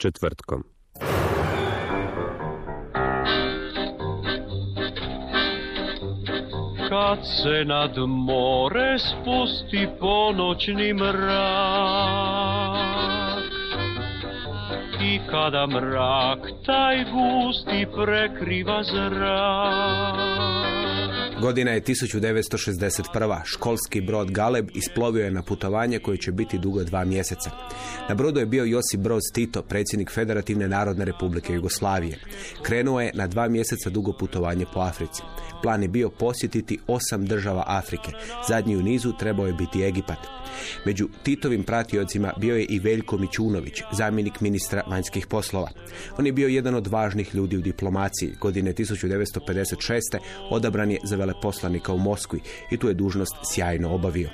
Četvrtkom. Kad se nad more spusti ponoćni mrak I kada mrak taj gusti prekriva zrak Godina je 1961. Školski brod Galeb isplovio je na putovanje koje će biti dugo dva mjeseca. Na brodu je bio Josip Broz Tito, predsjednik Federativne narodne republike Jugoslavije. Krenuo je na dva mjeseca dugo putovanje po Africi. Plan je bio posjetiti osam država Afrike. Zadnji u nizu trebao je biti Egipat. Među Titovim pratiocima bio je i Veljko Mićunović, zamjenik ministra vanjskih poslova. On je bio jedan od važnih ljudi u diplomaciji. Godine 1956. odabran je za veleposlanika u Moskvi i tu je dužnost sjajno obavio.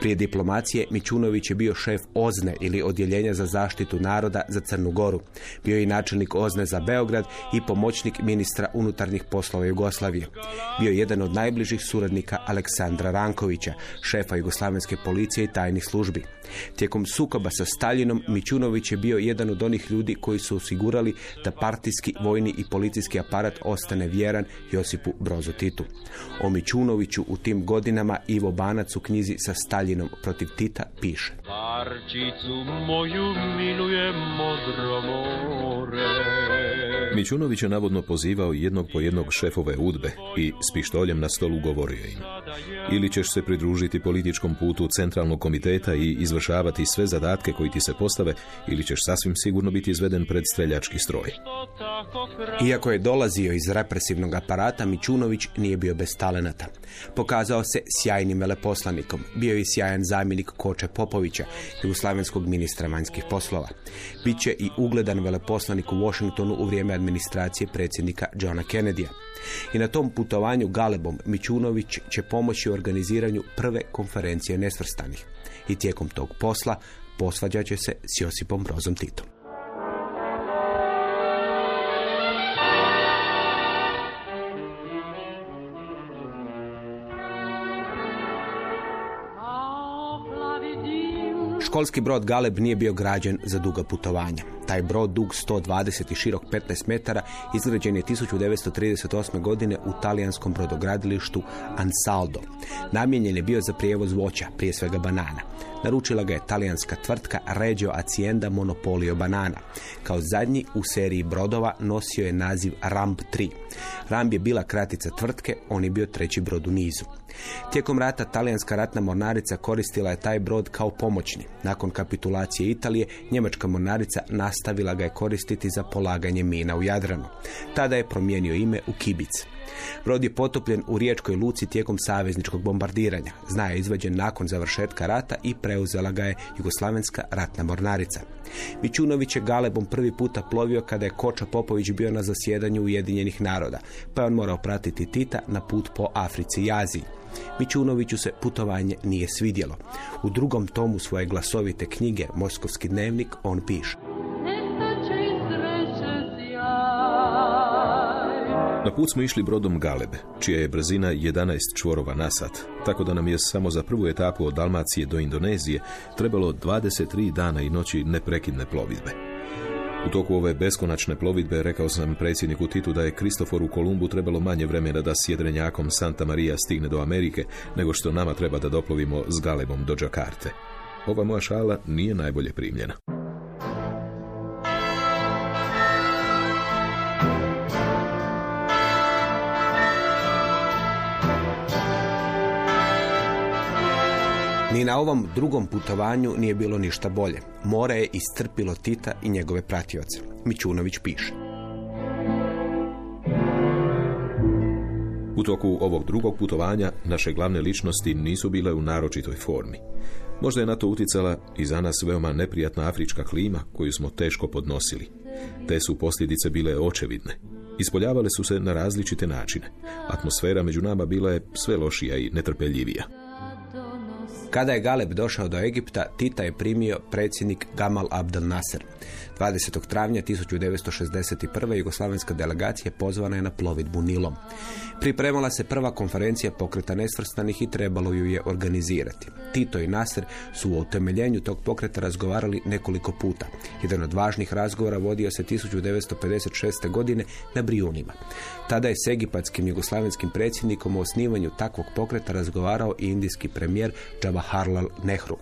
Prije diplomacije Mićunović je bio šef OZNE ili Odjeljenja za zaštitu naroda za Crnu Goru. Bio je i načelnik OZNE za Beograd i pomoćnik ministra unutarnjih poslova Jugoslavije. Bio je jedan od najbližih suradnika Aleksandra Rankovića, šefa jugoslavenske policije i tajnih službi. Tijekom sukoba sa Staljinom Mićunović je bio jedan od onih ljudi koji su osigurali da partijski, vojni i policijski aparat ostane vjeran Josipu Brozu Titu. O Mićunoviću u tim godinama Ivo Banac u knjizi sa Staljinom protiv Tita piše. Parčicu moju miluje modro more Mićunović je navodno pozivao jednog po jednog šefove udbe i s pištoljem na stolu govorio im. Ili ćeš se pridružiti političkom putu centralnog komiteta i izvršavati sve zadatke koji ti se postave, ili ćeš sasvim sigurno biti izveden pred streljački stroj. Iako je dolazio iz represivnog aparata, Mićunović nije bio bez talenata. Pokazao se sjajnim veleposlanikom. Bio je sjajan zamjenik Koče Popovića, jugoslavenskog ministra vanjskih poslova. Biće i ugledan veleposlanik u Washingtonu u vrijeme administracije predsjednika Johna Kennedya. I na tom putovanju Galebom Mićunović će pomoći u organiziranju prve konferencije nesvrstanih. I tijekom tog posla posvađat će se s Josipom Brozom Titom. Školski brod Galeb nije bio građen za duga putovanja. Taj brod dug 120 i širok 15 metara izgrađen je 1938. godine u talijanskom brodogradilištu Ansaldo. Namijenjen je bio za prijevoz voća, prije svega banana. Naručila ga je talijanska tvrtka Regio Acienda Monopolio Banana. Kao zadnji u seriji brodova nosio je naziv Ramb 3. Ramb je bila kratica tvrtke, on je bio treći brod u nizu. Tijekom rata talijanska ratna mornarica koristila je taj brod kao pomoćni. Nakon kapitulacije Italije, njemačka mornarica nastavila ga je koristiti za polaganje mina u Jadranu. Tada je promijenio ime u Kibic. Brod je potopljen u riječkoj luci tijekom savezničkog bombardiranja. Zna je izvađen nakon završetka rata i preuzela ga je Jugoslavenska ratna mornarica. Mićunović je Galebom prvi puta plovio kada je Koča Popović bio na zasjedanju Ujedinjenih naroda, pa je on morao pratiti Tita na put po Africi i Aziji. Mićunoviću se putovanje nije svidjelo. U drugom tomu svoje glasovite knjige Moskovski dnevnik on piše. Na put smo išli brodom Galebe, čija je brzina 11 čvorova na sat, tako da nam je samo za prvu etapu od Dalmacije do Indonezije trebalo 23 dana i noći neprekidne plovidbe. U toku ove beskonačne plovidbe rekao sam predsjedniku Titu da je Kristoforu Kolumbu trebalo manje vremena da s jedrenjakom Santa Maria stigne do Amerike, nego što nama treba da doplovimo s Galebom do Džakarte. Ova moja šala nije najbolje primljena. Ni na ovom drugom putovanju nije bilo ništa bolje. More je istrpilo Tita i njegove pratioce. Mićunović piše. U toku ovog drugog putovanja naše glavne ličnosti nisu bile u naročitoj formi. Možda je na to uticala i za nas veoma neprijatna afrička klima koju smo teško podnosili. Te su posljedice bile očevidne. Ispoljavale su se na različite načine. Atmosfera među nama bila je sve lošija i netrpeljivija. Kada je Galeb došao do Egipta, Tita je primio predsjednik Gamal Abdel Nasser. 20. travnja 1961. jugoslavenska delegacija pozvana je na plovidbu Nilom. Pripremala se prva konferencija pokreta nesvrstanih i trebalo ju je organizirati. Tito i Nasser su u utemeljenju tog pokreta razgovarali nekoliko puta. Jedan od važnih razgovora vodio se 1956. godine na Brijunima. Tada je s egipatskim jugoslavenskim predsjednikom o osnivanju takvog pokreta razgovarao i indijski premijer Jawaharlal Nehru.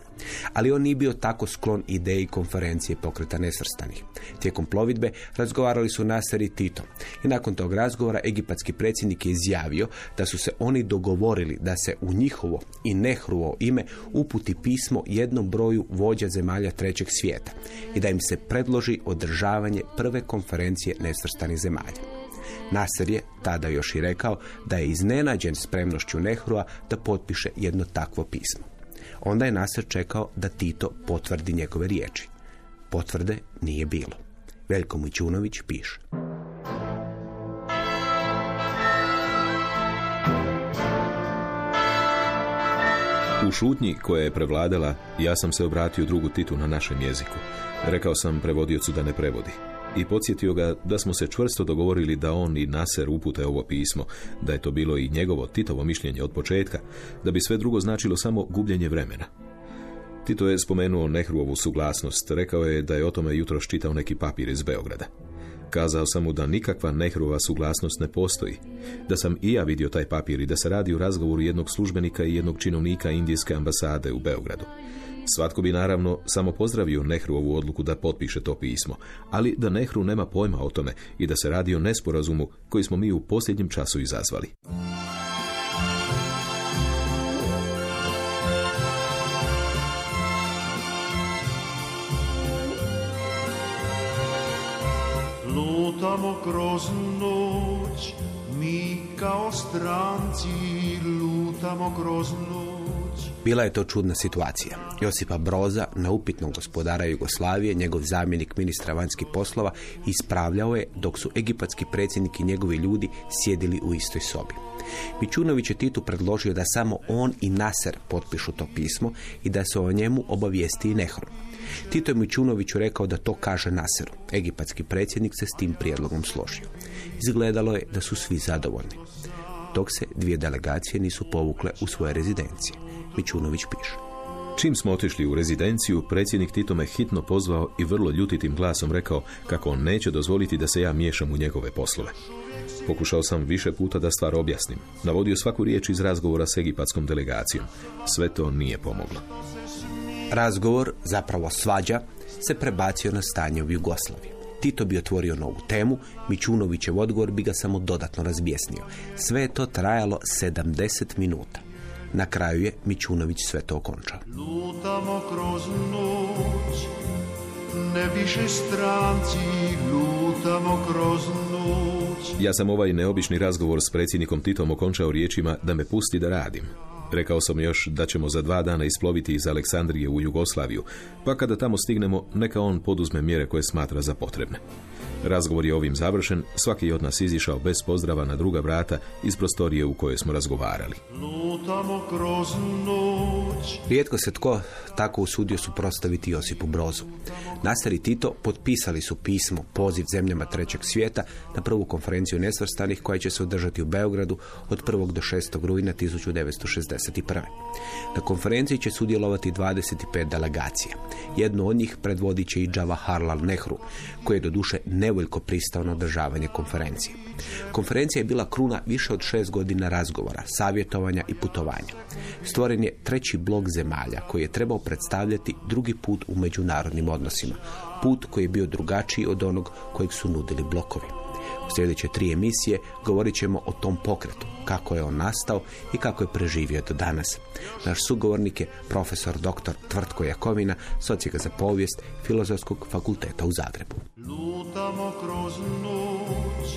Ali on nije bio tako sklon ideji konferencije pokreta nesvrstanih. Tijekom plovidbe razgovarali su Nasser i Tito. I nakon tog razgovora egipatski predsjednik je izjavio da su se oni dogovorili da se u njihovo i Nehruo ime uputi pismo jednom broju vođa zemalja trećeg svijeta i da im se predloži održavanje prve konferencije nesvrstanih zemalja. Nasser je tada još i rekao da je iznenađen spremnošću Nehrua da potpiše jedno takvo pismo. Onda je Nasser čekao da Tito potvrdi njegove riječi. Potvrde nije bilo. Veljko Mićunović piše. U šutnji koja je prevladala, ja sam se obratio drugu Titu na našem jeziku. Rekao sam prevodiocu da ne prevodi. I podsjetio ga da smo se čvrsto dogovorili da on i Naser upute ovo pismo, da je to bilo i njegovo Titovo mišljenje od početka, da bi sve drugo značilo samo gubljenje vremena. Tito je spomenuo Nehruovu suglasnost, rekao je da je o tome jutro čitao neki papir iz Beograda. Kazao sam mu da nikakva Nehruova suglasnost ne postoji, da sam i ja vidio taj papir i da se radi o razgovoru jednog službenika i jednog činovnika Indijske ambasade u Beogradu. Svatko bi naravno samo pozdravio Nehruovu odluku da potpiše to pismo, ali da Nehru nema pojma o tome i da se radi o nesporazumu koji smo mi u posljednjem času izazvali. Lutamo kroz noć, mi kao stranci lutamo kroz noć. Bila je to čudna situacija. Josipa Broza, neupitnog gospodara Jugoslavije, njegov zamjenik ministra vanjskih poslova, ispravljao je dok su egipatski predsjednik i njegovi ljudi sjedili u istoj sobi. Mičunović je Titu predložio da samo on i Naser potpišu to pismo i da se o njemu obavijesti i Nehru. Tito je Mičunoviću rekao da to kaže Naseru. Egipatski predsjednik se s tim prijedlogom složio. Izgledalo je da su svi zadovoljni. Dok se dvije delegacije nisu povukle u svoje rezidencije. Mičunović piše. Čim smo otišli u rezidenciju, predsjednik Tito me hitno pozvao i vrlo ljutitim glasom rekao kako on neće dozvoliti da se ja miješam u njegove poslove. Pokušao sam više puta da stvar objasnim. Navodio svaku riječ iz razgovora s egipatskom delegacijom. Sve to nije pomoglo. Razgovor, zapravo svađa, se prebacio na stanje u Jugoslaviji. Tito bi otvorio novu temu, Mičunovićev odgovor bi ga samo dodatno razbjesnio. Sve je to trajalo 70 minuta. Na kraju je Mičunović sve to okončao. Lutamo kroz noć, ne više stranci, lutamo kroz noć. Ja sam ovaj neobični razgovor s predsjednikom Titom okončao riječima da me pusti da radim. Rekao sam još da ćemo za dva dana isploviti iz Aleksandrije u Jugoslaviju, pa kada tamo stignemo, neka on poduzme mjere koje smatra za potrebne. Razgovor je ovim završen, svaki je od nas izišao bez pozdrava na druga vrata iz prostorije u kojoj smo razgovarali. Rijetko se tko tako usudio suprotstaviti Josipu Brozu. Nasser i Tito potpisali su pismo, poziv zemljama trećeg svijeta na prvu konferenciju nesvrstanih koja će se održati u Beogradu od 1. do 6. rujna 1961. Na konferenciji će sudjelovati 25 delegacija. Jednu od njih predvodit će i Jawaharlal Nehru, koji je doduše nevoljko pristao na održavanje konferencije. Konferencija je bila kruna više od šest godina razgovora, savjetovanja i putovanja. Stvoren je treći blok zemalja koji je trebao predstavljati drugi put u međunarodnim odnosima. Put koji je bio drugačiji od onog kojeg su nudili blokovi. U sljedeće tri emisije govorit ćemo o tom pokretu, kako je on nastao i kako je preživio do danas. Naš sugovornik je profesor dr. Tvrtko Jakovina, socijega za povijest Filozofskog fakulteta u Zagrebu. Lutamo kroz noć,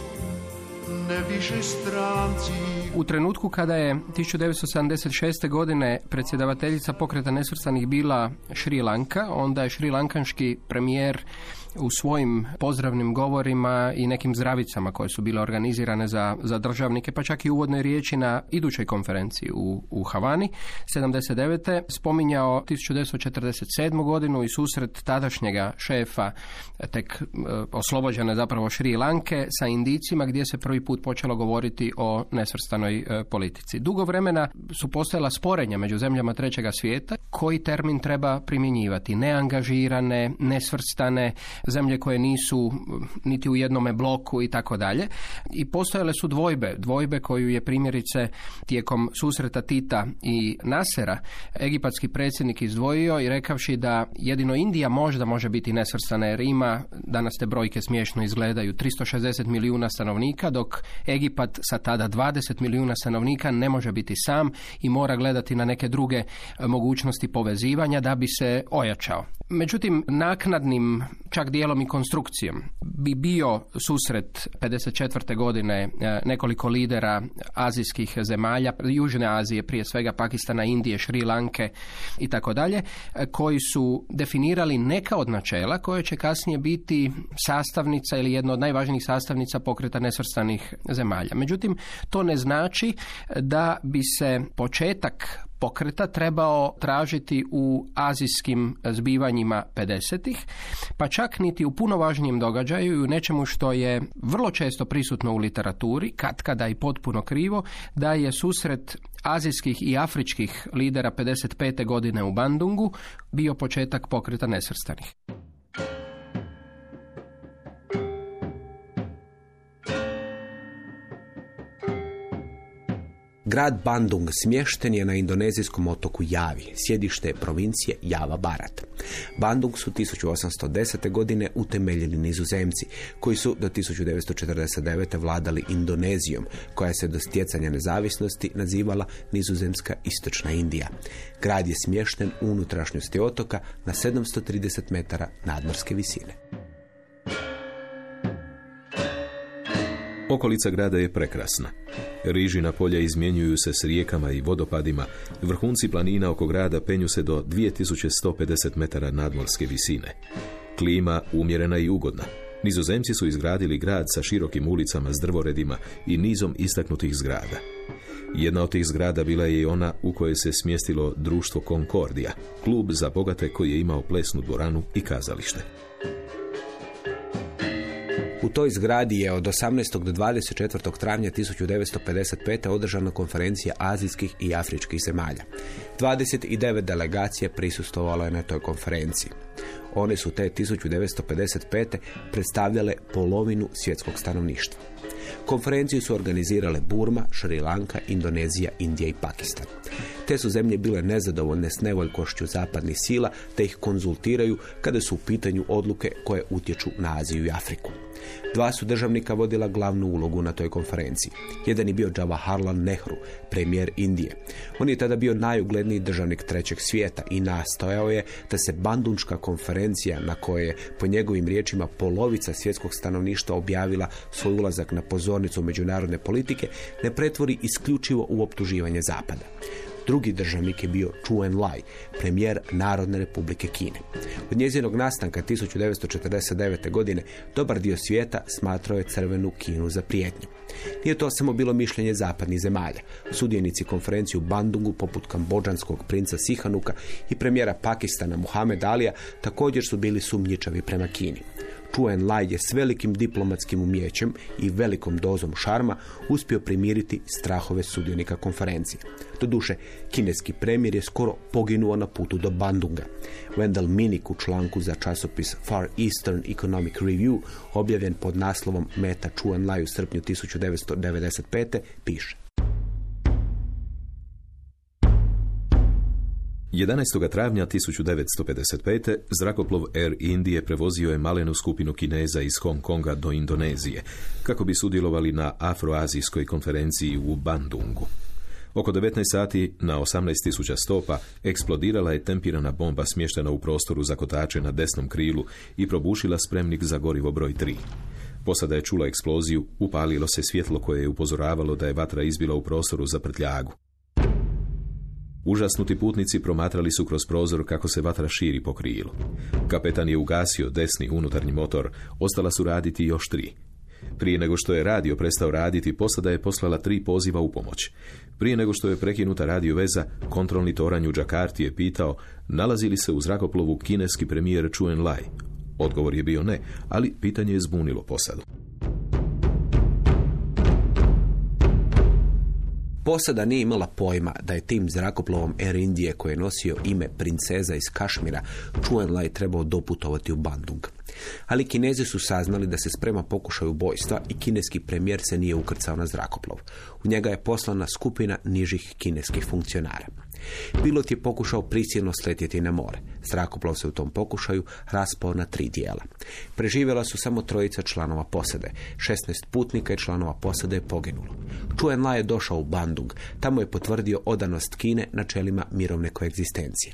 ne više stranci. U trenutku kada je 1976. godine predsjedavateljica pokreta nesvrstanih bila Šri Lanka, onda je šri lankanški premijer u svojim pozdravnim govorima i nekim zdravicama koje su bile organizirane za, za državnike, pa čak i uvodnoj riječi na idućoj konferenciji u, u Havani 79. spominjao 1947. godinu i susret tadašnjega šefa tek e, oslobođene zapravo Šri Lanke sa indicima gdje se prvi put počelo govoriti o nesvrstanoj e, politici. Dugo vremena su postojala sporenja među zemljama trećega svijeta koji termin treba primjenjivati. Neangažirane, nesvrstane, zemlje koje nisu niti u jednome bloku i tako dalje. I postojale su dvojbe, dvojbe koju je primjerice tijekom susreta Tita i Nasera egipatski predsjednik izdvojio i rekavši da jedino Indija možda može biti nesvrstana jer ima, danas te brojke smiješno izgledaju, 360 milijuna stanovnika, dok Egipat sa tada 20 milijuna stanovnika ne može biti sam i mora gledati na neke druge mogućnosti povezivanja da bi se ojačao. Međutim, naknadnim, čak dijelom i konstrukcijom, bi bio susret 54. godine e, nekoliko lidera azijskih zemalja, Južne Azije, prije svega Pakistana, Indije, Šri Lanke i tako dalje, koji su definirali neka od načela koje će kasnije biti sastavnica ili jedna od najvažnijih sastavnica pokreta nesvrstanih zemalja. Međutim, to ne znači da bi se početak pokreta trebao tražiti u azijskim zbivanjima 50-ih, pa čak niti u puno važnijem događaju i u nečemu što je vrlo često prisutno u literaturi, katkada i potpuno krivo, da je susret azijskih i afričkih lidera 55. godine u Bandungu bio početak pokreta nesvrstanih. Grad Bandung smješten je na indonezijskom otoku Javi, sjedište provincije Java Barat. Bandung su 1810. godine utemeljili nizozemci, koji su do 1949. vladali Indonezijom, koja se do stjecanja nezavisnosti nazivala Nizozemska istočna Indija. Grad je smješten u unutrašnjosti otoka na 730 metara nadmorske visine. Okolica grada je prekrasna. Rižina polja izmjenjuju se s rijekama i vodopadima. Vrhunci planina oko grada penju se do 2150 metara nadmorske visine. Klima umjerena i ugodna. Nizozemci su izgradili grad sa širokim ulicama s drvoredima i nizom istaknutih zgrada. Jedna od tih zgrada bila je i ona u kojoj se smjestilo društvo Concordia, klub za bogate koji je imao plesnu dvoranu i kazalište. U toj zgradi je od 18. do 24. travnja 1955. održana konferencija azijskih i afričkih zemalja. 29 delegacija prisustvovalo je na toj konferenciji. One su te 1955. predstavljale polovinu svjetskog stanovništva. Konferenciju su organizirale Burma, Šri Lanka, Indonezija, Indija i Pakistan. Te su zemlje bile nezadovoljne s nevoljkošću zapadnih sila, te ih konzultiraju kada su u pitanju odluke koje utječu na Aziju i Afriku. Dva su državnika vodila glavnu ulogu na toj konferenciji. Jedan je bio Jawaharlal Nehru, premijer Indije. On je tada bio najugledniji državnik trećeg svijeta i nastojao je da se Bandunčka konferencija na kojoj je po njegovim riječima polovica svjetskog stanovništva objavila svoj ulazak na pozornicu međunarodne politike ne pretvori isključivo u optuživanje Zapada. Drugi državnik je bio Chu Enlai, premijer Narodne republike Kine. Od njezinog nastanka 1949. godine dobar dio svijeta smatrao je crvenu Kinu za prijetnju. Nije to samo bilo mišljenje zapadnih zemalja. Sudjenici konferenciju Bandungu, poput kambođanskog princa Sihanuka i premijera Pakistana Muhammed Alija, također su bili sumnjičavi prema Kini. Chu Lai je s velikim diplomatskim umjećem i velikom dozom šarma uspio primiriti strahove sudionika konferencije. Doduše, kineski premijer je skoro poginuo na putu do Bandunga. Wendell Minik u članku za časopis Far Eastern Economic Review, objavljen pod naslovom Meta Chu Lai u srpnju 1995. piše. 11. travnja 1955. zrakoplov Air Indije prevozio je malenu skupinu Kineza iz Hong Konga do Indonezije, kako bi sudjelovali na afroazijskoj konferenciji u Bandungu. Oko 19 sati na 18.000 stopa eksplodirala je tempirana bomba smještena u prostoru za kotače na desnom krilu i probušila spremnik za gorivo broj 3. Posada je čula eksploziju, upalilo se svjetlo koje je upozoravalo da je vatra izbila u prostoru za prtljagu. Užasnuti putnici promatrali su kroz prozor kako se vatra širi po krilu. Kapetan je ugasio desni unutarnji motor, ostala su raditi još tri. Prije nego što je radio prestao raditi, posada je poslala tri poziva u pomoć. Prije nego što je prekinuta radio veza, kontrolni toranj u Džakarti je pitao nalazi li se u zrakoplovu kineski premijer Chuen Lai. Odgovor je bio ne, ali pitanje je zbunilo posadu. Posada nije imala pojma da je tim zrakoplovom Air Indije koji je nosio ime princeza iz Kašmira Chuen Lai trebao doputovati u Bandung. Ali kinezi su saznali da se sprema pokušaj ubojstva i kineski premijer se nije ukrcao na zrakoplov. U njega je poslana skupina nižih kineskih funkcionara. Pilot je pokušao prisilno sletjeti na more. Zrakoplov se u tom pokušaju raspao na tri dijela. Preživjela su samo trojica članova posade. 16 putnika i članova posade je poginulo. Chuen Lai je došao u Bandung. Tamo je potvrdio odanost Kine načelima mirovne koegzistencije.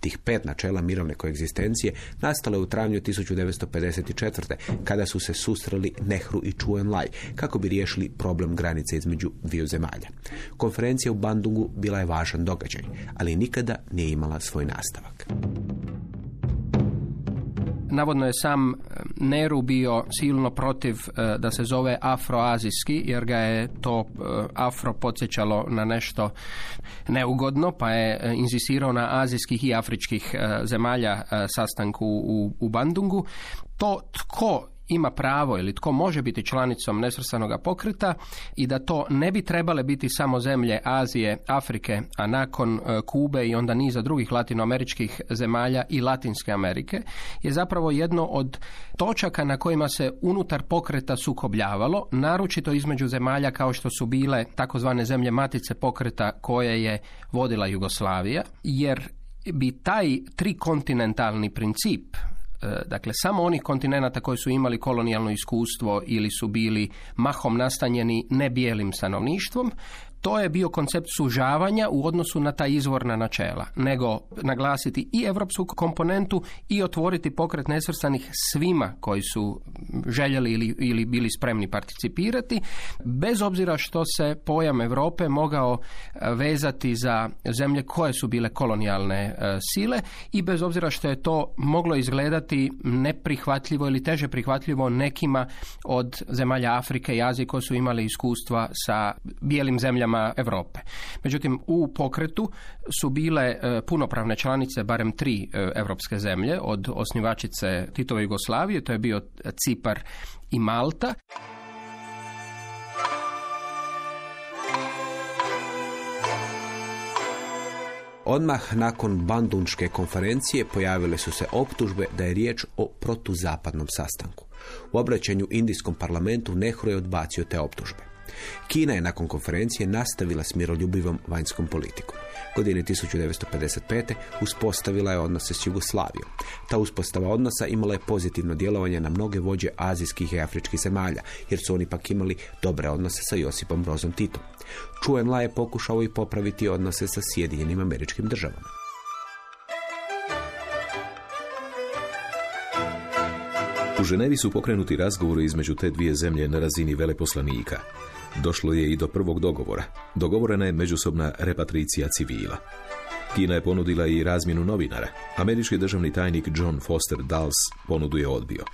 Tih pet načela mirovne koegzistencije nastalo je u travnju 1954. kada su se susreli Nehru i Chuen Lai kako bi riješili problem granice između dviju zemalja. Konferencija u Bandungu bila je važan događaj, ali nikada nije imala svoj nastavak. Navodno je sam e, Neru bio silno protiv e, da se zove afroazijski jer ga je to e, afro podsjećalo na nešto neugodno pa je inzistirao na azijskih i afričkih zemalja sastanku u Bandungu. To tko ima pravo ili tko može biti članicom nesvrstanog pokreta i da to ne bi trebale biti samo zemlje Azije, Afrike, a nakon e, Kube i onda niza drugih latinoameričkih zemalja i Latinske Amerike je zapravo jedno od točaka na kojima se unutar pokreta sukobljavalo, naročito između zemalja kao što su bile takozvane zemlje matice pokreta koje je vodila Jugoslavija, jer bi taj trikontinentalni princip dakle samo onih kontinenata koji su imali kolonijalno iskustvo ili su bili mahom nastanjeni ne bijelim stanovništvom to je bio koncept sužavanja u odnosu na ta izvorna načela, nego naglasiti i europsku komponentu i otvoriti pokret nesvrstanih svima koji su željeli ili, ili bili spremni participirati, bez obzira što se pojam Europe mogao e, vezati za zemlje koje su bile kolonijalne e, sile i bez obzira što je to moglo izgledati neprihvatljivo ili teže prihvatljivo nekima od zemalja Afrike i Azije koji su imali iskustva sa bijelim zemljama Europe. Međutim, u pokretu su bile e, punopravne članice barem tri europske zemlje od osnivačice Titove Jugoslavije, to je bio Cipar i Malta. Odmah nakon Bandunčke konferencije pojavile su se optužbe da je riječ o protuzapadnom sastanku. U obraćanju Indijskom parlamentu Nehru je odbacio te optužbe. Kina je nakon konferencije nastavila s miroljubivom vanjskom politikom. Godine 1955. uspostavila je odnose s Jugoslavijom. Ta uspostava odnosa imala je pozitivno djelovanje na mnoge vođe azijskih i afričkih zemalja, jer su oni pak imali dobre odnose sa Josipom Brozom Titom. Chuen Lai je pokušao i popraviti odnose sa Sjedinjenim američkim državama. U Ženevi su pokrenuti razgovori između te dvije zemlje na razini veleposlanika. Došlo je i do prvog dogovora. Dogovorena je međusobna repatricija civila. Kina je ponudila i razmjenu novinara. Američki državni tajnik John Foster Dulles ponudu je odbio.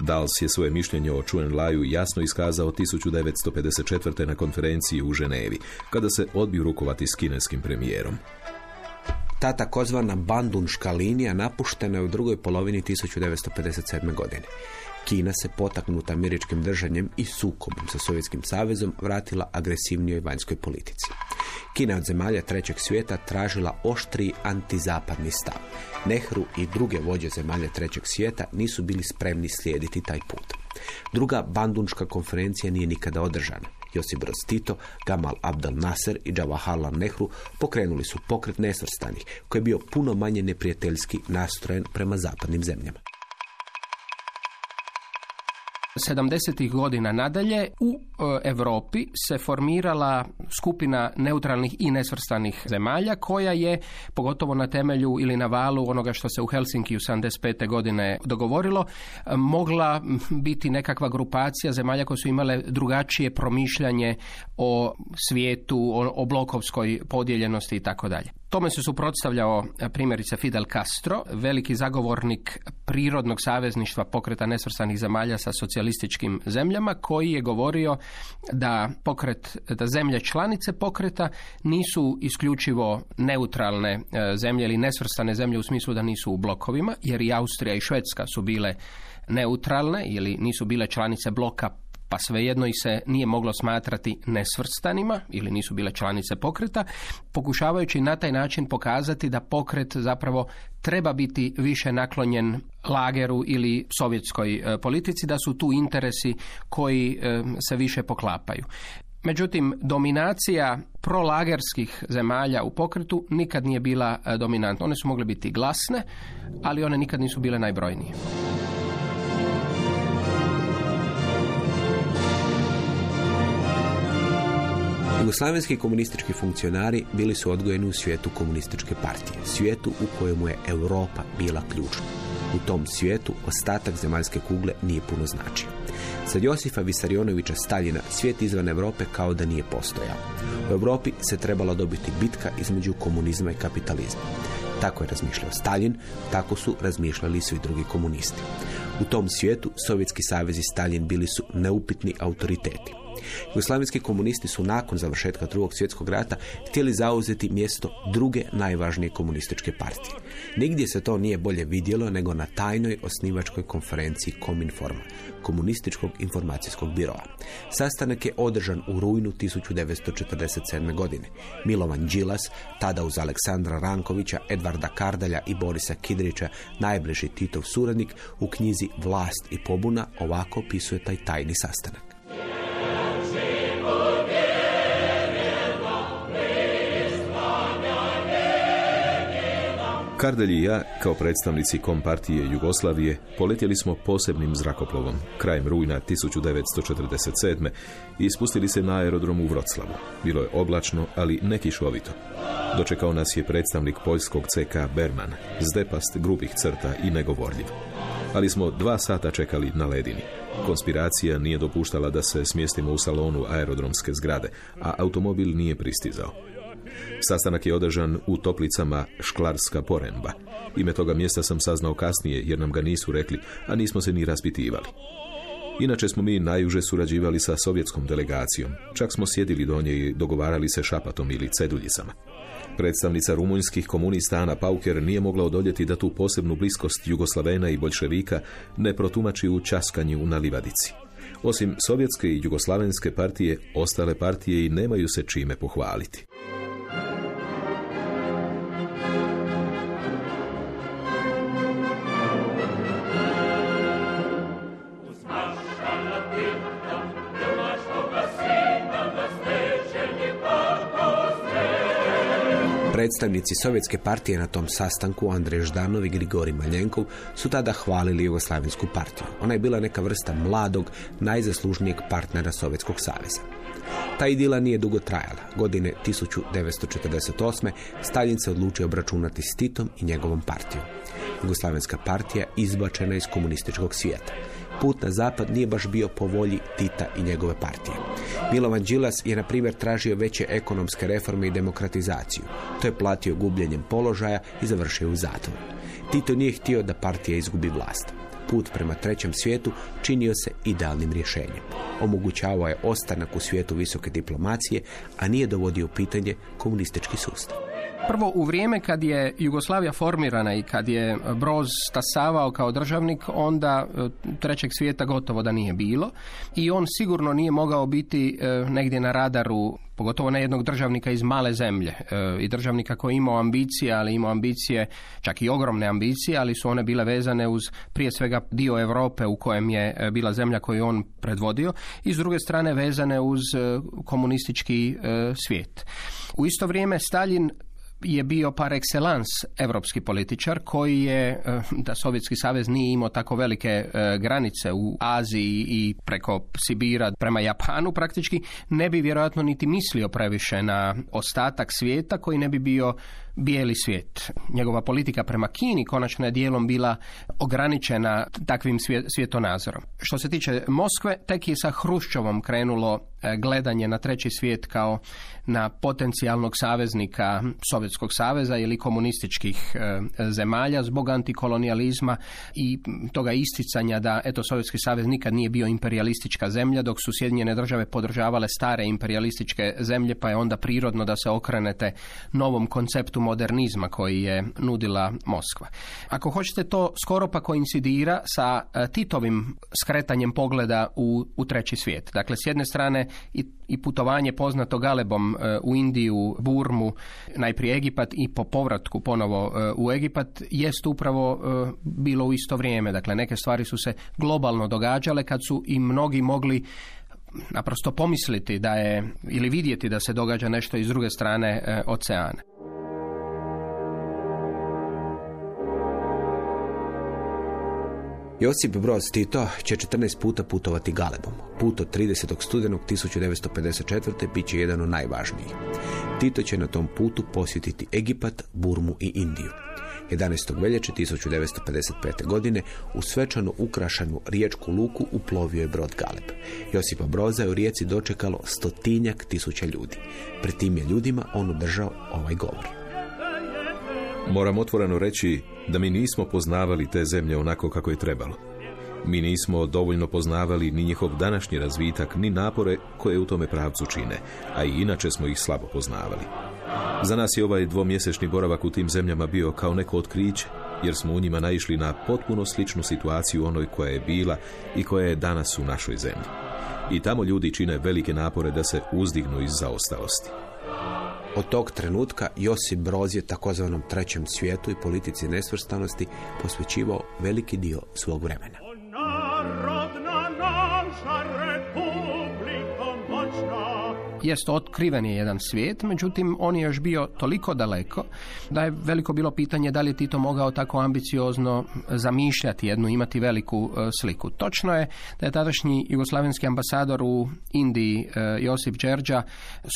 Dulles je svoje mišljenje o Chuen Laju jasno iskazao 1954. na konferenciji u Ženevi, kada se odbio rukovati s kineskim premijerom. Ta takozvana bandunška linija napuštena je u drugoj polovini 1957. godine. Kina se potaknuta američkim držanjem i sukobom sa Sovjetskim savezom vratila agresivnijoj vanjskoj politici. Kina od zemalja trećeg svijeta tražila oštriji antizapadni stav. Nehru i druge vođe zemalja trećeg svijeta nisu bili spremni slijediti taj put. Druga bandunška konferencija nije nikada održana Josip Broz Tito, Gamal Abdel Nasser i Jawaharlal Nehru pokrenuli su pokret nesvrstanih, koji je bio puno manje neprijateljski nastrojen prema zapadnim zemljama. 70. godina nadalje u e, Europi se formirala skupina neutralnih i nesvrstanih zemalja koja je, pogotovo na temelju ili na valu onoga što se u Helsinki u 75. godine dogovorilo, e, mogla biti nekakva grupacija zemalja koje su imale drugačije promišljanje o svijetu, o blokovskoj podijeljenosti i tako dalje. Tome se suprotstavljao e, primjerice Fidel Castro, veliki zagovornik prirodnog savezništva pokreta nesvrstanih zemalja sa socijalističkim zemljama, koji je govorio da pokret, da zemlje članice pokreta nisu isključivo neutralne e, zemlje ili nesvrstane zemlje u smislu da nisu u blokovima, jer i Austrija i Švedska su bile neutralne ili nisu bile članice bloka pa svejedno ih se nije moglo smatrati nesvrstanima ili nisu bile članice pokreta, pokušavajući na taj način pokazati da pokret zapravo treba biti više naklonjen lageru ili sovjetskoj e, politici, da su tu interesi koji e, se više poklapaju. Međutim, dominacija prolagerskih zemalja u pokretu nikad nije bila e, dominantna. One su mogle biti glasne, ali one nikad nisu bile najbrojnije. Jugoslavenski komunistički funkcionari bili su odgojeni u svijetu komunističke partije, svijetu u kojemu je Europa bila ključna. U tom svijetu ostatak zemaljske kugle nije puno značio. Za Josifa Visarionovića Staljina svijet izvan Europe kao da nije postojao. U Europi se trebala dobiti bitka između komunizma i kapitalizma. Tako je razmišljao Stalin, tako su razmišljali svi drugi komunisti. U tom svijetu Sovjetski savez i Stalin bili su neupitni autoriteti. Jugoslavenski komunisti su nakon završetka drugog svjetskog rata htjeli zauzeti mjesto druge najvažnije komunističke partije. Nigdje se to nije bolje vidjelo nego na tajnoj osnivačkoj konferenciji Kominforma, komunističkog informacijskog biroa. Sastanak je održan u rujnu 1947. godine. Milovan Đilas, tada uz Aleksandra Rankovića, Edvarda Kardalja i Borisa Kidrića, najbliži Titov suradnik, u knjizi Vlast i pobuna ovako opisuje taj tajni sastanak. Kardelj i ja, kao predstavnici Kompartije Jugoslavije, poletjeli smo posebnim zrakoplovom krajem rujna 1947. i spustili se na aerodrom u Vroclavu. Bilo je oblačno, ali ne kišovito. Dočekao nas je predstavnik poljskog CK Berman, zdepast grubih crta i negovorljiv. Ali smo dva sata čekali na ledini. Konspiracija nije dopuštala da se smjestimo u salonu aerodromske zgrade, a automobil nije pristizao. Sastanak je održan u toplicama Šklarska poremba. Ime toga mjesta sam saznao kasnije jer nam ga nisu rekli, a nismo se ni raspitivali. Inače smo mi najuže surađivali sa sovjetskom delegacijom. Čak smo sjedili do nje i dogovarali se šapatom ili ceduljicama. Predstavnica rumunjskih komunista Ana Pauker nije mogla odoljeti da tu posebnu bliskost Jugoslavena i Boljševika ne protumači u časkanju na livadici. Osim sovjetske i jugoslavenske partije, ostale partije i nemaju se čime pohvaliti. Predstavnici Sovjetske partije na tom sastanku, Andrej Ždanov i Grigori Maljenkov, su tada hvalili Jugoslavensku partiju. Ona je bila neka vrsta mladog, najzaslužnijeg partnera Sovjetskog saveza. Ta idila nije dugo trajala. Godine 1948. Stalin se odlučio obračunati s Titom i njegovom partijom. Jugoslavenska partija izbačena iz komunističkog svijeta put na zapad nije baš bio po volji Tita i njegove partije. Milovan Đilas je, na primjer, tražio veće ekonomske reforme i demokratizaciju. To je platio gubljenjem položaja i završio u zatvoru. Tito nije htio da partija izgubi vlast. Put prema trećem svijetu činio se idealnim rješenjem. Omogućavao je ostanak u svijetu visoke diplomacije, a nije dovodio pitanje komunistički sustav. Prvo, u vrijeme kad je Jugoslavija formirana i kad je Broz stasavao kao državnik, onda e, trećeg svijeta gotovo da nije bilo i on sigurno nije mogao biti e, negdje na radaru pogotovo ne jednog državnika iz male zemlje e, i državnika koji je imao ambicije, ali imao ambicije, čak i ogromne ambicije, ali su one bile vezane uz prije svega dio Europe u kojem je bila zemlja koju on predvodio i s druge strane vezane uz komunistički svijet. U isto vrijeme Stalin je bio par excellence evropski političar koji je, eh, da Sovjetski savez nije imao tako velike eh, granice u Aziji i preko Sibira prema Japanu praktički, ne bi vjerojatno niti mislio previše na ostatak svijeta koji ne bi bio bijeli svijet. Njegova politika prema Kini konačno je dijelom bila ograničena takvim svjetonazorom. Što se tiče Moskve, tek je sa Hruščovom krenulo e, gledanje na treći svijet kao na potencijalnog saveznika Sovjetskog saveza ili komunističkih e, zemalja zbog antikolonijalizma i toga isticanja da eto Sovjetski savez nikad nije bio imperialistička zemlja dok su Sjedinjene države podržavale stare imperialističke zemlje pa je onda prirodno da se okrenete novom konceptu modernizma koji je nudila Moskva. Ako hoćete to skoro pa koincidira sa e, Titovim skretanjem pogleda u, u treći svijet. Dakle, s jedne strane i, i putovanje poznato Galebom e, u Indiju, Burmu, najprije Egipat i po povratku ponovo e, u Egipat jest upravo bilo u isto vrijeme. Dakle, neke stvari su se globalno događale kad su i mnogi mogli naprosto pomisliti da je ili vidjeti da se događa nešto iz druge strane oceana. Josip Broz Tito će 14 puta putovati Galebom. Put od 30. studenog 1954. bit će jedan od najvažnijih. Tito će na tom putu posjetiti Egipat, Burmu i Indiju. 11. veljače 1955. godine u svečano ukrašanu riječku luku uplovio je brod Galeb. Josipa Broza je u rijeci dočekalo stotinjak tisuća ljudi. Pred tim je ljudima on održao ovaj govor. Moram otvoreno reći da mi nismo poznavali te zemlje onako kako je trebalo. Mi nismo dovoljno poznavali ni njihov današnji razvitak, ni napore koje u tome pravcu čine, a i inače smo ih slabo poznavali. Za nas je ovaj dvomjesečni boravak u tim zemljama bio kao neko otkriće, jer smo u njima naišli na potpuno sličnu situaciju onoj koja je bila i koja je danas u našoj zemlji. I tamo ljudi čine velike napore da se uzdignu iz zaostalosti. Od tog trenutka Josip Broz je takozvanom trećem svijetu i politici nesvrstanosti posvećivao veliki dio svog vremena. Jest otkriven je jedan svijet, međutim on je još bio toliko daleko da je veliko bilo pitanje da li je Tito mogao tako ambiciozno zamišljati jednu, imati veliku e, sliku. Točno je da je tadašnji jugoslavenski ambasador u Indiji e, Josip Đerđa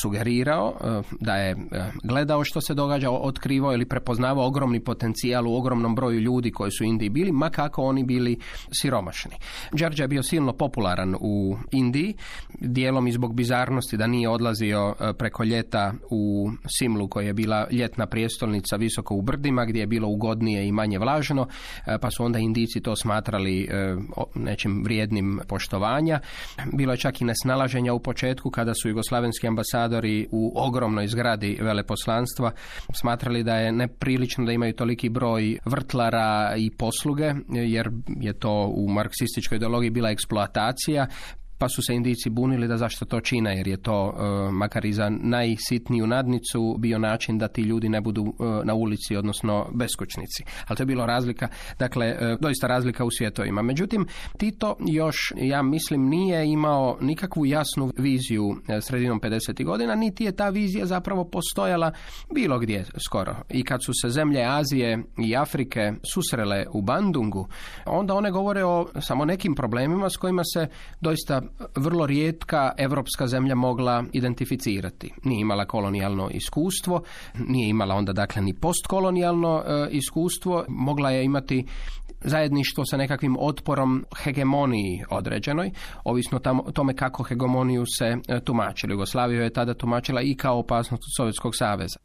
sugerirao e, da je gledao što se događa, otkrivao ili prepoznavao ogromni potencijal u ogromnom broju ljudi koji su u Indiji bili, ma kako oni bili siromašni. Đerđa je bio silno popularan u Indiji, dijelom i zbog bizarnosti da nije odlazio e, preko ljeta u Simlu koja je bila ljetna prijestolnica visoko u brdima gdje je bilo ugodnije i manje vlažno e, pa su onda Indici to smatrali e, nečim vrijednim poštovanja. Bilo je čak i nesnalaženja u početku kada su jugoslavenski ambasadori u ogromnoj zgradi veleposlanstva smatrali da je neprilično da imaju toliki broj vrtlara i posluge jer je to u marksističkoj ideologiji bila eksploatacija pa su se Indijci bunili da zašto to čine, jer je to e, makar i za najsitniju nadnicu bio način da ti ljudi ne budu e, na ulici, odnosno beskućnici. Ali to je bilo razlika, dakle, e, doista razlika u svjetovima. Međutim, Tito još, ja mislim, nije imao nikakvu jasnu viziju sredinom 50. godina, niti je ta vizija zapravo postojala bilo gdje skoro. I kad su se zemlje Azije i Afrike susrele u Bandungu, onda one govore o samo nekim problemima s kojima se doista vrlo rijetka evropska zemlja mogla identificirati. Nije imala kolonijalno iskustvo, nije imala onda dakle ni postkolonijalno e, iskustvo, mogla je imati zajedništvo sa nekakvim otporom hegemoniji određenoj, ovisno o tome kako hegemoniju se e, tumačili. Jugoslaviju je tada tumačila i kao opasnost Sovjetskog saveza.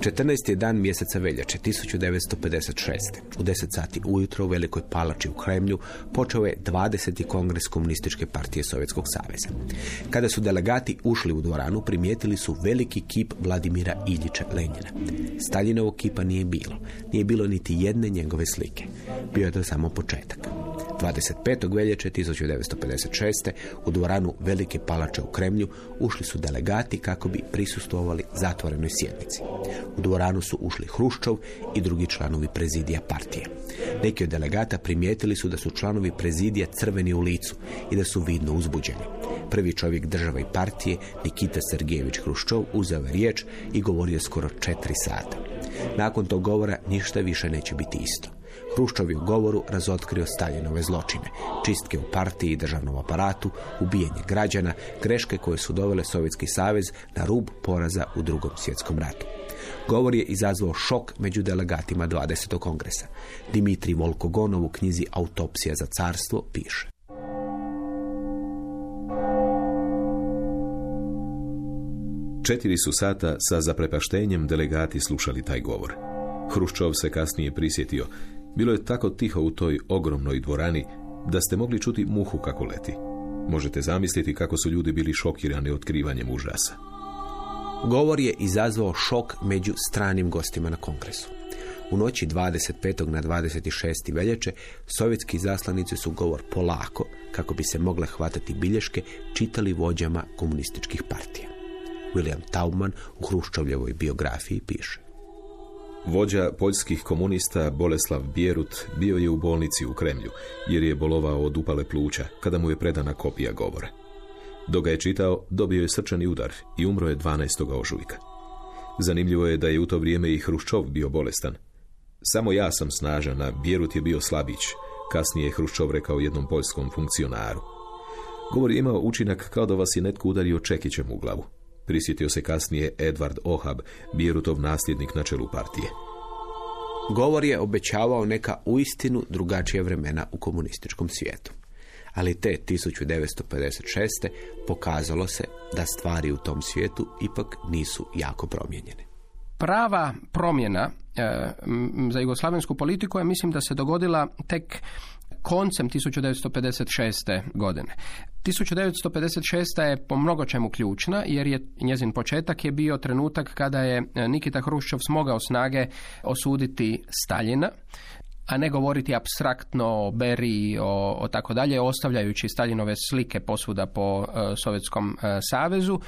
14. je dan mjeseca veljače 1956. U 10 sati ujutro u Velikoj palači u Kremlju počeo je 20. kongres komunističke partije Sovjetskog saveza. Kada su delegati ušli u dvoranu, primijetili su veliki kip Vladimira Iljića Lenjina. Staljinovog kipa nije bilo. Nije bilo niti jedne njegove slike. Bio je to samo početak. 25. veljače 1956. u dvoranu Velike palače u Kremlju ušli su delegati kako bi prisustvovali zatvorenoj sjednici. U dvoranu su ušli Hruščov i drugi članovi prezidija partije. Neki od delegata primijetili su da su članovi prezidija crveni u licu i da su vidno uzbuđeni. Prvi čovjek država i partije, Nikita Sergejević Hruščov, uzeo je riječ i govorio skoro četiri sata. Nakon tog govora ništa više neće biti isto. Hruščov je u govoru razotkrio Staljinove zločine, čistke u partiji i državnom aparatu, ubijanje građana, greške koje su dovele Sovjetski savez na rub poraza u drugom svjetskom ratu. Govor je izazvao šok među delegatima 20. kongresa. Dimitri Volkogonov u knjizi Autopsija za carstvo piše. Četiri su sata sa zaprepaštenjem delegati slušali taj govor. Hruščov se kasnije prisjetio. Bilo je tako tiho u toj ogromnoj dvorani da ste mogli čuti muhu kako leti. Možete zamisliti kako su ljudi bili šokirani otkrivanjem užasa. Govor je izazvao šok među stranim gostima na kongresu. U noći 25. na 26. veljače sovjetski zaslanici su govor polako, kako bi se mogle hvatati bilješke, čitali vođama komunističkih partija. William Taubman u Hruščovljevoj biografiji piše. Vođa poljskih komunista Boleslav Bjerut bio je u bolnici u Kremlju, jer je bolovao od upale pluća, kada mu je predana kopija govora. Dok ga je čitao, dobio je srčani udar i umro je 12. ožujka. Zanimljivo je da je u to vrijeme i Hruščov bio bolestan. Samo ja sam snažan, a Bjerut je bio slabić, kasnije je Hruščov rekao jednom poljskom funkcionaru. Govor je imao učinak kao da vas je netko udario čekićem u glavu. Prisjetio se kasnije Edward Ohab, Bjerutov nasljednik na čelu partije. Govor je obećavao neka uistinu drugačija vremena u komunističkom svijetu. Ali te 1956. pokazalo se da stvari u tom svijetu ipak nisu jako promijenjene. Prava promjena e, za jugoslavensku politiku je mislim da se dogodila tek koncem 1956. godine. 1956. je po mnogo čemu ključna jer je njezin početak je bio trenutak kada je Nikita Hruščov smogao snage osuditi Staljina a ne govoriti abstraktno o Beriji, o, o tako dalje, ostavljajući Staljinove slike posvuda po e, Sovjetskom e, savezu,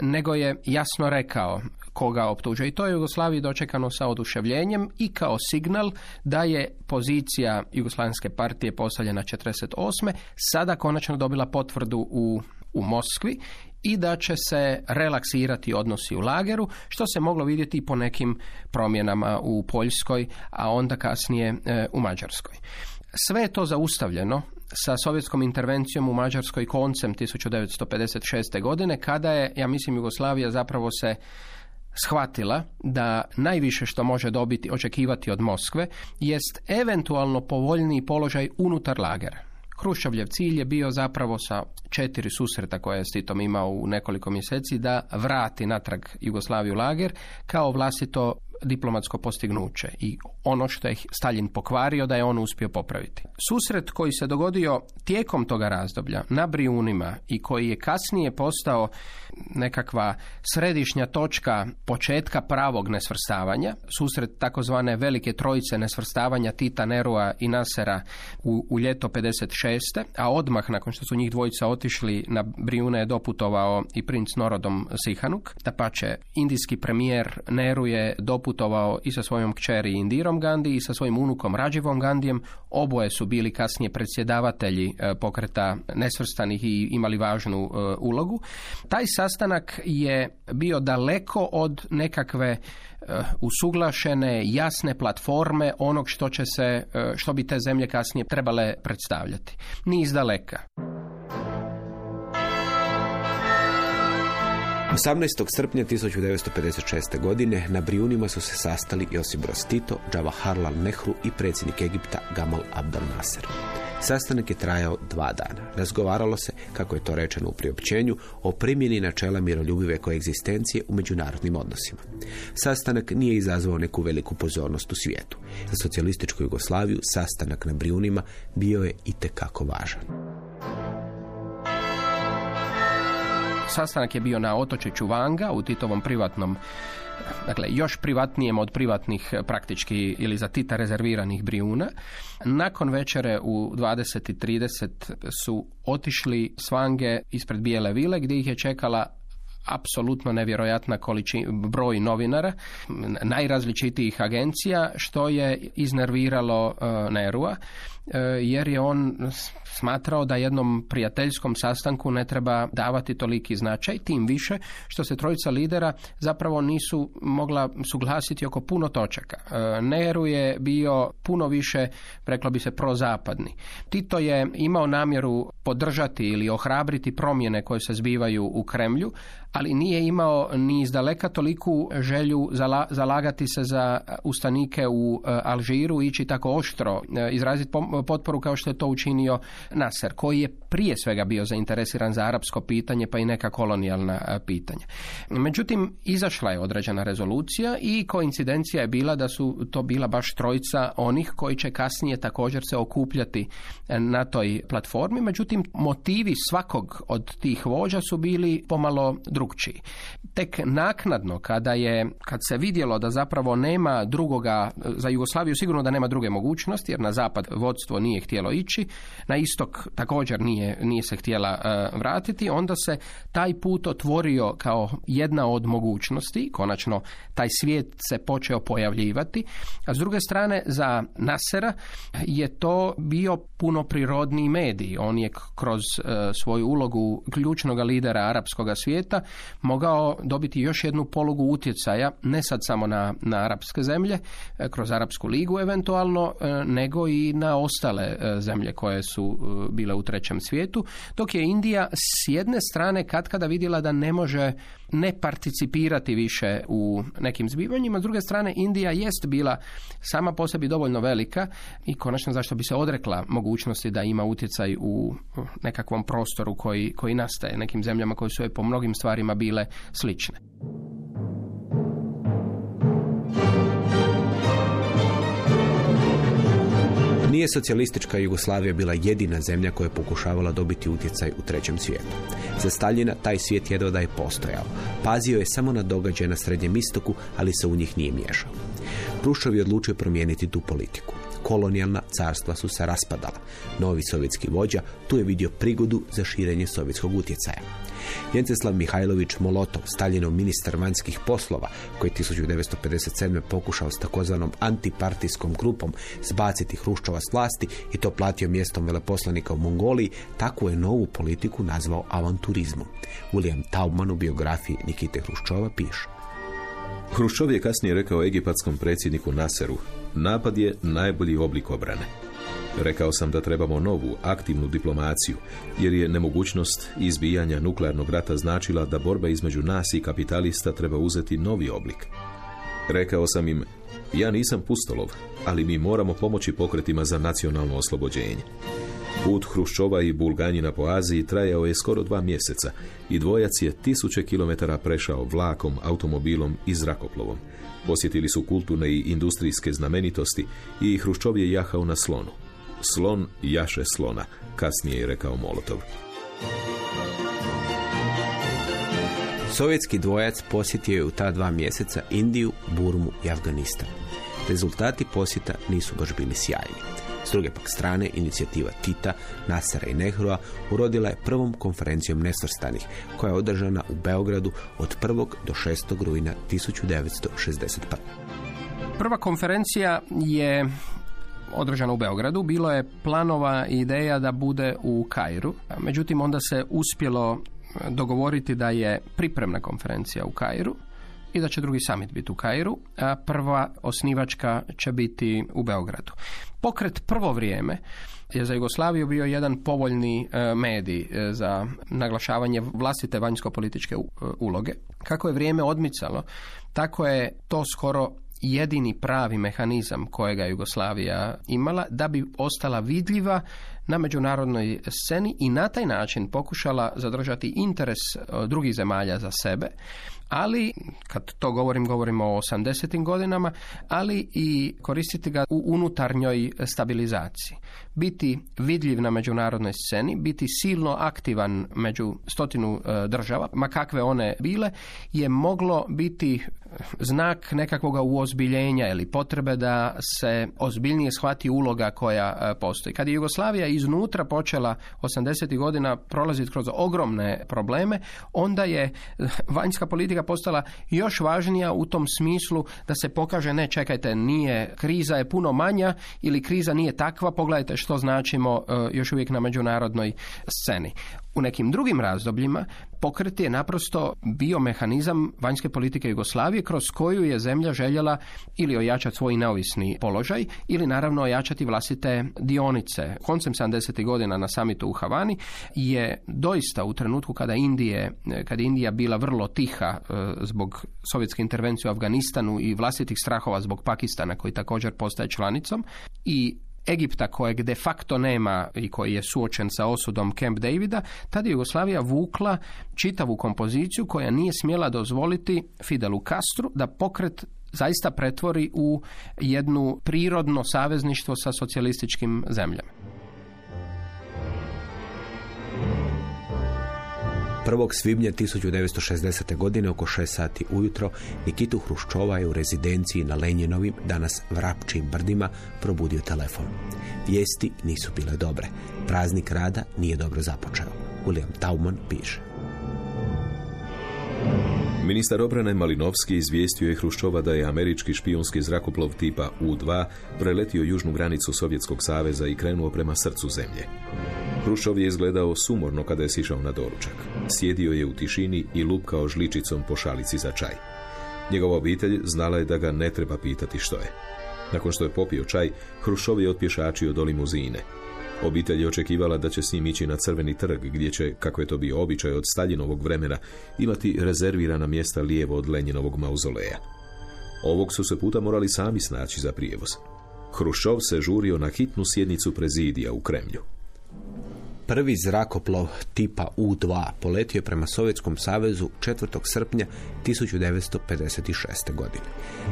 nego je jasno rekao koga optužuje. I to je Jugoslaviji dočekano sa oduševljenjem i kao signal da je pozicija Jugoslavenske partije postavljena 48. sada konačno dobila potvrdu u u Moskvi i da će se relaksirati odnosi u lageru, što se moglo vidjeti i po nekim promjenama u Poljskoj, a onda kasnije e, u Mađarskoj. Sve je to zaustavljeno sa sovjetskom intervencijom u Mađarskoj koncem 1956. godine, kada je, ja mislim, Jugoslavija zapravo se shvatila da najviše što može dobiti, očekivati od Moskve, jest eventualno povoljniji položaj unutar lagera. Hruščovljev cilj je bio zapravo sa četiri susreta koje je s Titom imao u nekoliko mjeseci da vrati natrag Jugoslaviju lager kao vlastito diplomatsko postignuće i ono što je Stalin pokvario da je on uspio popraviti. Susret koji se dogodio tijekom toga razdoblja na Brijunima i koji je kasnije postao nekakva središnja točka početka pravog nesvrstavanja, susret takozvane velike trojice nesvrstavanja Tita, Nerua i Nasera u, u ljeto 56. a odmah nakon što su njih dvojica otišli na Brijune je doputovao i princ Norodom Sihanuk. Da pače, indijski premijer Neru je doputovao i sa svojom kćeri Indirom Gandhi i sa svojim unukom Rađivom Gandijem. Oboje su bili kasnije predsjedavatelji e, pokreta nesvrstanih i imali važnu e, ulogu. Taj sastanak je bio daleko od nekakve e, usuglašene, jasne platforme onog što će se, što bi te zemlje kasnije trebale predstavljati. Ni iz daleka. 18. srpnja 1956. godine na Brijunima su se sastali Josip Broz Tito, Jawaharlal Nehru i predsjednik Egipta Gamal Abdel Nasser. Sastanak je trajao dva dana. Razgovaralo se, kako je to rečeno u priopćenju, o primjeni načela miroljubive koegzistencije u međunarodnim odnosima. Sastanak nije izazvao neku veliku pozornost u svijetu. Za socijalističku Jugoslaviju sastanak na Brijunima bio je itekako važan. Sastanak je bio na otočiću Vanga u Titovom privatnom dakle još privatnijem od privatnih praktički ili za Tita rezerviranih Brijuna. Nakon večere u 20.30 su otišli svange ispred Bijele vile gdje ih je čekala apsolutno nevjerojatna količina broj novinara, najrazličitijih agencija, što je iznerviralo uh, Nerua E, jer je on smatrao da jednom prijateljskom sastanku ne treba davati toliki značaj, tim više što se trojica lidera zapravo nisu mogla suglasiti oko puno točaka. E, Nehru je bio puno više, reklo bi se, prozapadni. Tito je imao namjeru podržati ili ohrabriti promjene koje se zbivaju u Kremlju, ali nije imao ni izdaleka toliku želju zalagati se za ustanike u e, Alžiru, ići tako oštro, izraziti potporu kao što je to učinio Nasser, koji je prije svega bio zainteresiran za arapsko pitanje pa i neka kolonijalna pitanja. Međutim, izašla je određena rezolucija i koincidencija je bila da su to bila baš trojica onih koji će kasnije također se okupljati na toj platformi. Međutim, motivi svakog od tih vođa su bili pomalo drugčiji. Tek naknadno, kada je, kad se vidjelo da zapravo nema drugoga, za Jugoslaviju sigurno da nema druge mogućnosti, jer na zapad vodstvo nije htjelo ići, na istok također nije, nije se htjela uh, vratiti, onda se taj put otvorio kao jedna od mogućnosti, konačno taj svijet se počeo pojavljivati, a s druge strane za Nasera je to bio puno prirodniji medij. On je kroz uh, svoju ulogu ključnog lidera arapskog svijeta mogao dobiti još jednu polugu utjecaja, ne sad samo na, na arapske zemlje, uh, kroz Arapsku ligu eventualno, nego i na ostale e, zemlje koje su e, bile u trećem svijetu, dok je Indija s jedne strane kad kada vidjela da ne može ne participirati više u nekim zbivanjima, s druge strane Indija jest bila sama po sebi dovoljno velika i konačno zašto bi se odrekla mogućnosti da ima utjecaj u nekakvom prostoru koji, koji nastaje nekim zemljama koje su je po mnogim stvarima bile slične. Nije socijalistička Jugoslavija bila jedina zemlja koja je pokušavala dobiti utjecaj u trećem svijetu. Za Staljina taj svijet jedva da je postojao. Pazio je samo na događaje na Srednjem istoku, ali se u njih nije miješao. Prušov je odlučio promijeniti tu politiku. Kolonijalna carstva su se raspadala. Novi sovjetski vođa tu je vidio prigodu za širenje sovjetskog utjecaja. Jenceslav Mihajlović Molotov, Staljinov ministar vanjskih poslova, koji je 1957. pokušao s takozvanom antipartijskom grupom zbaciti Hruščova s vlasti i to platio mjestom veleposlanika u Mongoliji, takvu je novu politiku nazvao avanturizmom. William Taubman u biografiji Nikite Hruščova piše. Hruščov je kasnije rekao egipatskom predsjedniku Naseru, napad je najbolji oblik obrane. Rekao sam da trebamo novu, aktivnu diplomaciju, jer je nemogućnost izbijanja nuklearnog rata značila da borba između nas i kapitalista treba uzeti novi oblik. Rekao sam im, ja nisam pustolov, ali mi moramo pomoći pokretima za nacionalno oslobođenje. Put Hruščova i Bulganjina po Aziji trajao je skoro dva mjeseca i dvojac je tisuće kilometara prešao vlakom, automobilom i zrakoplovom. Posjetili su kulturne i industrijske znamenitosti i Hruščov je jahao na slonu. Slon jaše slona, kasnije je rekao Molotov. Sovjetski dvojac posjetio je u ta dva mjeseca Indiju, Burmu i Afganistan. Rezultati posjeta nisu baš bili sjajni. S druge pak strane, inicijativa Tita, Nasara i Nehrua urodila je prvom konferencijom nesvrstanih, koja je održana u Beogradu od 1. do 6. rujna 1961. Prva konferencija je održana u Beogradu. Bilo je planova i ideja da bude u Kairu. Međutim, onda se uspjelo dogovoriti da je pripremna konferencija u Kairu i da će drugi summit biti u Kairu, a prva osnivačka će biti u Beogradu. Pokret prvo vrijeme je za Jugoslaviju bio jedan povoljni e, medij e, za naglašavanje vlastite vanjsko-političke e, uloge. Kako je vrijeme odmicalo, tako je to skoro jedini pravi mehanizam kojega je Jugoslavija imala da bi ostala vidljiva na međunarodnoj sceni i na taj način pokušala zadržati interes e, drugih zemalja za sebe, ali kad to govorim, govorimo o 80. godinama, ali i koristiti ga u unutarnjoj stabilizaciji. Biti vidljiv na međunarodnoj sceni, biti silno aktivan među stotinu e, država, ma kakve one bile, je moglo biti znak nekakvog uozbiljenja ili potrebe da se ozbiljnije shvati uloga koja e, postoji. Kad je Jugoslavija iznutra počela 80. godina prolaziti kroz ogromne probleme, onda je e, vanjska politika postala još važnija u tom smislu da se pokaže ne čekajte, nije, kriza je puno manja ili kriza nije takva, pogledajte što značimo e, još uvijek na međunarodnoj sceni. U nekim drugim razdobljima pokret je naprosto bio mehanizam vanjske politike Jugoslavije kroz koju je zemlja željela ili ojačati svoj neovisni položaj ili naravno ojačati vlastite dionice. Koncem 70. godina na samitu u Havani je doista u trenutku kada Indije, kada je Indija bila vrlo tiha e, zbog sovjetske intervencije u Afganistanu i vlastitih strahova zbog Pakistana koji također postaje članicom i Egipta kojeg de facto nema i koji je suočen sa osudom Camp Davida, tada je Jugoslavija vukla čitavu kompoziciju koja nije smjela dozvoliti Fidelu Castru da pokret zaista pretvori u jednu prirodno savezništvo sa socijalističkim zemljama. 1. svibnja 1960. godine oko 6 sati ujutro Nikitu Hruščova je u rezidenciji na Lenjinovim, danas Vrapčim brdima, probudio telefon. Vijesti nisu bile dobre. Praznik rada nije dobro započeo. William Tauman piše. Ministar obrane Malinovski izvijestio je Hruščova da je američki špijunski zrakoplov tipa U-2 preletio južnu granicu Sovjetskog saveza i krenuo prema srcu zemlje. Hruščov je izgledao sumorno kada je sišao na doručak. Sjedio je u tišini i lupkao žličicom po šalici za čaj. Njegova obitelj znala je da ga ne treba pitati što je. Nakon što je popio čaj, Hruščov je otpješačio do limuzine. Obitelj je očekivala da će s njim ići na crveni trg, gdje će, kako je to bio običaj od Staljinovog vremena, imati rezervirana mjesta lijevo od Lenjinovog mauzoleja. Ovog su se puta morali sami snaći za prijevoz. Hruščov se žurio na hitnu sjednicu prezidija u Kremlju. Prvi zrakoplov tipa U-2 poletio je prema Sovjetskom savezu 4. srpnja 1956. godine.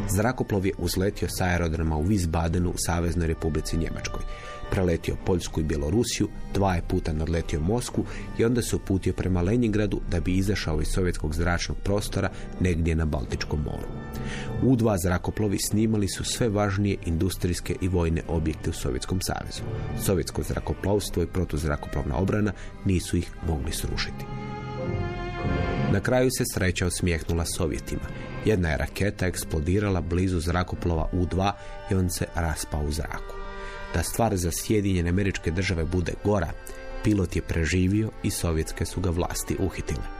Zrakoplov je uzletio sa aerodroma u Wiesbadenu u Saveznoj Republici Njemačkoj. Preletio Poljsku i Bjelorusiju, dva je puta nadletio Mosku i onda se uputio prema Leningradu da bi izašao iz sovjetskog zračnog prostora negdje na Baltičkom moru. U-2 zrakoplovi snimali su sve važnije industrijske i vojne objekte u Sovjetskom savezu. Sovjetsko zrakoplovstvo i protuzrakoplovna obrana nisu ih mogli srušiti. Na kraju se sreća osmijehnula Sovjetima. Jedna je raketa eksplodirala blizu zrakoplova U-2 i on se raspao u zraku. Da stvar za Sjedinjene američke države bude gora, pilot je preživio i sovjetske su ga vlasti uhitile.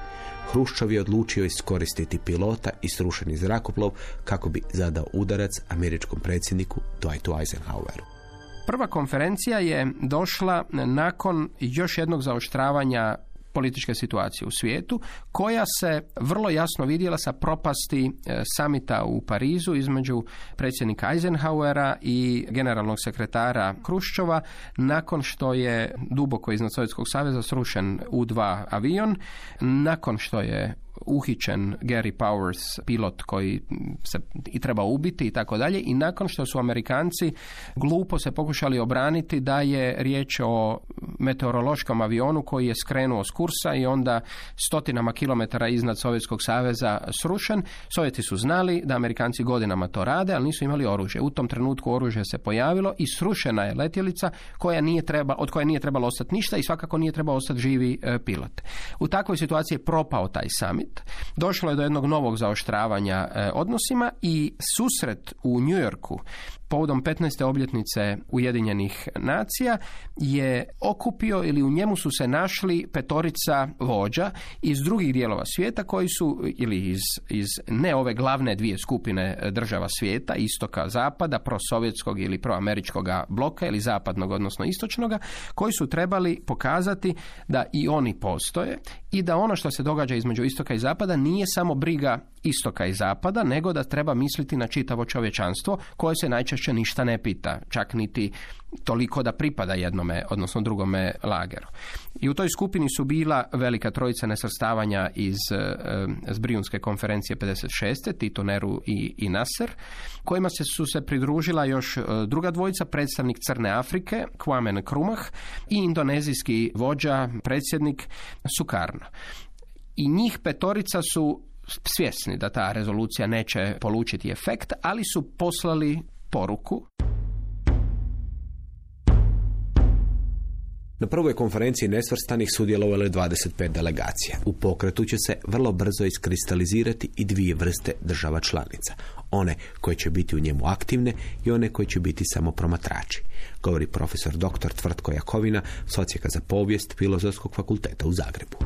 Hruščov je odlučio iskoristiti pilota i srušeni zrakoplov kako bi zadao udarac američkom predsjedniku Dwightu Eisenhoweru. Prva konferencija je došla nakon još jednog zaoštravanja političke situacije u svijetu, koja se vrlo jasno vidjela sa propasti e, samita u Parizu između predsjednika Eisenhowera i generalnog sekretara Kruščova nakon što je duboko iznad Sovjetskog saveza srušen U-2 avion, nakon što je uhićen Gary Powers, pilot koji se i treba ubiti i tako dalje i nakon što su Amerikanci glupo se pokušali obraniti da je riječ o meteorološkom avionu koji je skrenuo s kursa i onda stotinama kilometara iznad Sovjetskog saveza srušen. Sovjeti su znali da Amerikanci godinama to rade, ali nisu imali oružje. U tom trenutku oružje se pojavilo i srušena je letjelica koja nije treba, od koje nije trebalo ostati ništa i svakako nije trebao ostati živi e, pilot. U takvoj situaciji je propao taj summit. Došlo je do jednog novog zaoštravanja e, odnosima i susret u New Yorku povodom 15. obljetnice Ujedinjenih nacija je okupio ili u njemu su se našli petorica vođa iz drugih dijelova svijeta koji su ili iz, iz ne ove glavne dvije skupine država svijeta, istoka, zapada, prosovjetskog ili proameričkog bloka ili zapadnog odnosno istočnoga, koji su trebali pokazati da i oni postoje i da ono što se događa između istoka i zapada nije samo briga istoka i zapada, nego da treba misliti na čitavo čovječanstvo koje se najčešće ništa ne pita, čak niti toliko da pripada jednome, odnosno drugome lageru. I u toj skupini su bila velika trojica nesrstavanja iz e, Zbrijunske konferencije 56. Tito Neru i, i Nasser, kojima se su se pridružila još e, druga dvojica, predstavnik Crne Afrike, Kwame Nkrumah i indonezijski vođa, predsjednik Sukarno. I njih petorica su svjesni da ta rezolucija neće polučiti efekt, ali su poslali poruku Na prvoj konferenciji nesvrstanih sudjelovalo je 25 delegacija. U pokretu će se vrlo brzo iskristalizirati i dvije vrste država članica. One koje će biti u njemu aktivne i one koje će biti samo promatrači. Govori profesor dr. Tvrtko Jakovina, socijaka za povijest Filozofskog fakulteta u Zagrebu.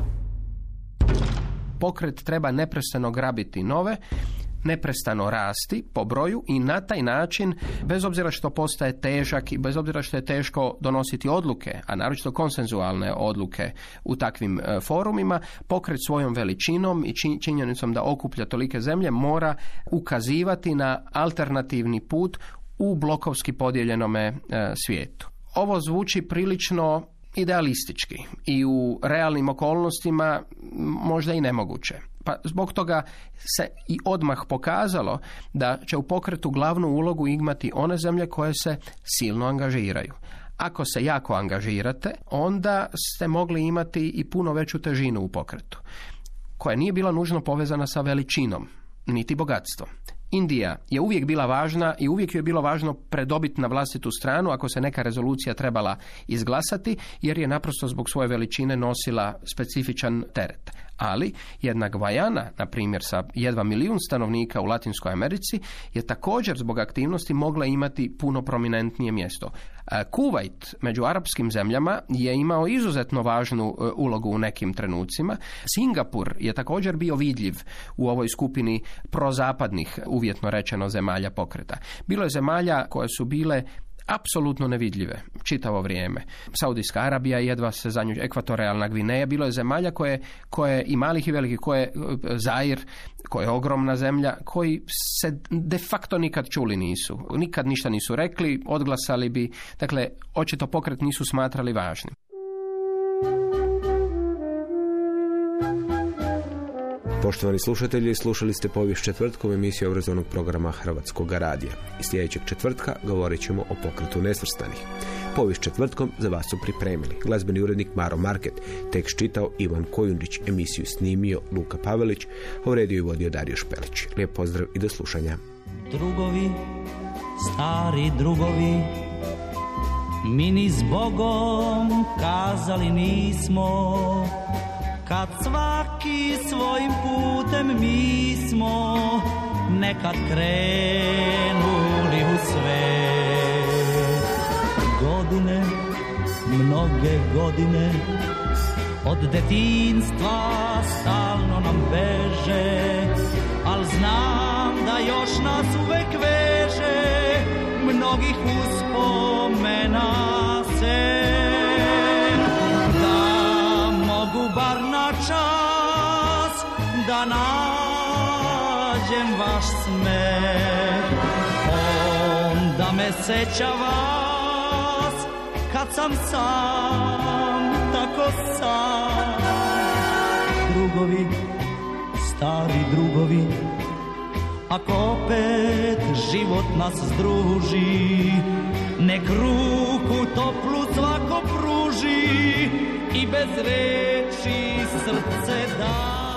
Pokret treba neprestano grabiti nove neprestano rasti po broju i na taj način, bez obzira što postaje težak i bez obzira što je teško donositi odluke, a naročito konsenzualne odluke u takvim e, forumima, pokret svojom veličinom i činjenicom da okuplja tolike zemlje mora ukazivati na alternativni put u blokovski podijeljenome e, svijetu. Ovo zvuči prilično idealistički i u realnim okolnostima možda i nemoguće. Pa zbog toga se i odmah pokazalo da će u pokretu glavnu ulogu imati one zemlje koje se silno angažiraju. Ako se jako angažirate, onda ste mogli imati i puno veću težinu u pokretu, koja nije bila nužno povezana sa veličinom, niti bogatstvom. Indija je uvijek bila važna i uvijek je bilo važno predobiti na vlastitu stranu ako se neka rezolucija trebala izglasati, jer je naprosto zbog svoje veličine nosila specifičan teret. Ali jedna Gvajana, na primjer sa jedva milijun stanovnika u Latinskoj Americi, je također zbog aktivnosti mogla imati puno prominentnije mjesto. Kuwait među arapskim zemljama je imao izuzetno važnu e, ulogu u nekim trenucima. Singapur je također bio vidljiv u ovoj skupini prozapadnih, uvjetno rečeno, zemalja pokreta. Bilo je zemalja koje su bile apsolutno nevidljive čitavo vrijeme. Saudijska Arabija, jedva se za nju ekvatorijalna Gvineja, bilo je zemalja koje, koje i malih i velikih, koje Zair, koja je ogromna zemlja, koji se de facto nikad čuli nisu. Nikad ništa nisu rekli, odglasali bi, dakle, očito pokret nisu smatrali važnim. Poštovani slušatelji, slušali ste povijest četvrtkom emisiju obrazovnog programa Hrvatskog radija. I sljedećeg četvrtka govorit ćemo o pokretu nesvrstanih. Povijest četvrtkom za vas su pripremili. Glazbeni urednik Maro Market, tekst čitao Ivan Kojundić, emisiju snimio Luka Pavelić, a i vodio Dario Špelić. Lijep pozdrav i do slušanja. Drugovi, stari drugovi, mi ni s Bogom kazali nismo, kad svaki svojim putem mi smo nekad krenuli u sve. Godine mnoge godine od detinstva stalno nam beže al znam da još nas uvek veže. Mnogih uspomena da nađem vaš smeh Onda me seća vas kad sam sam, tako sam. Drugovi, stari drugovi Ako opet život nas združi Nek ruku toplu svako pruži I bez reči srce da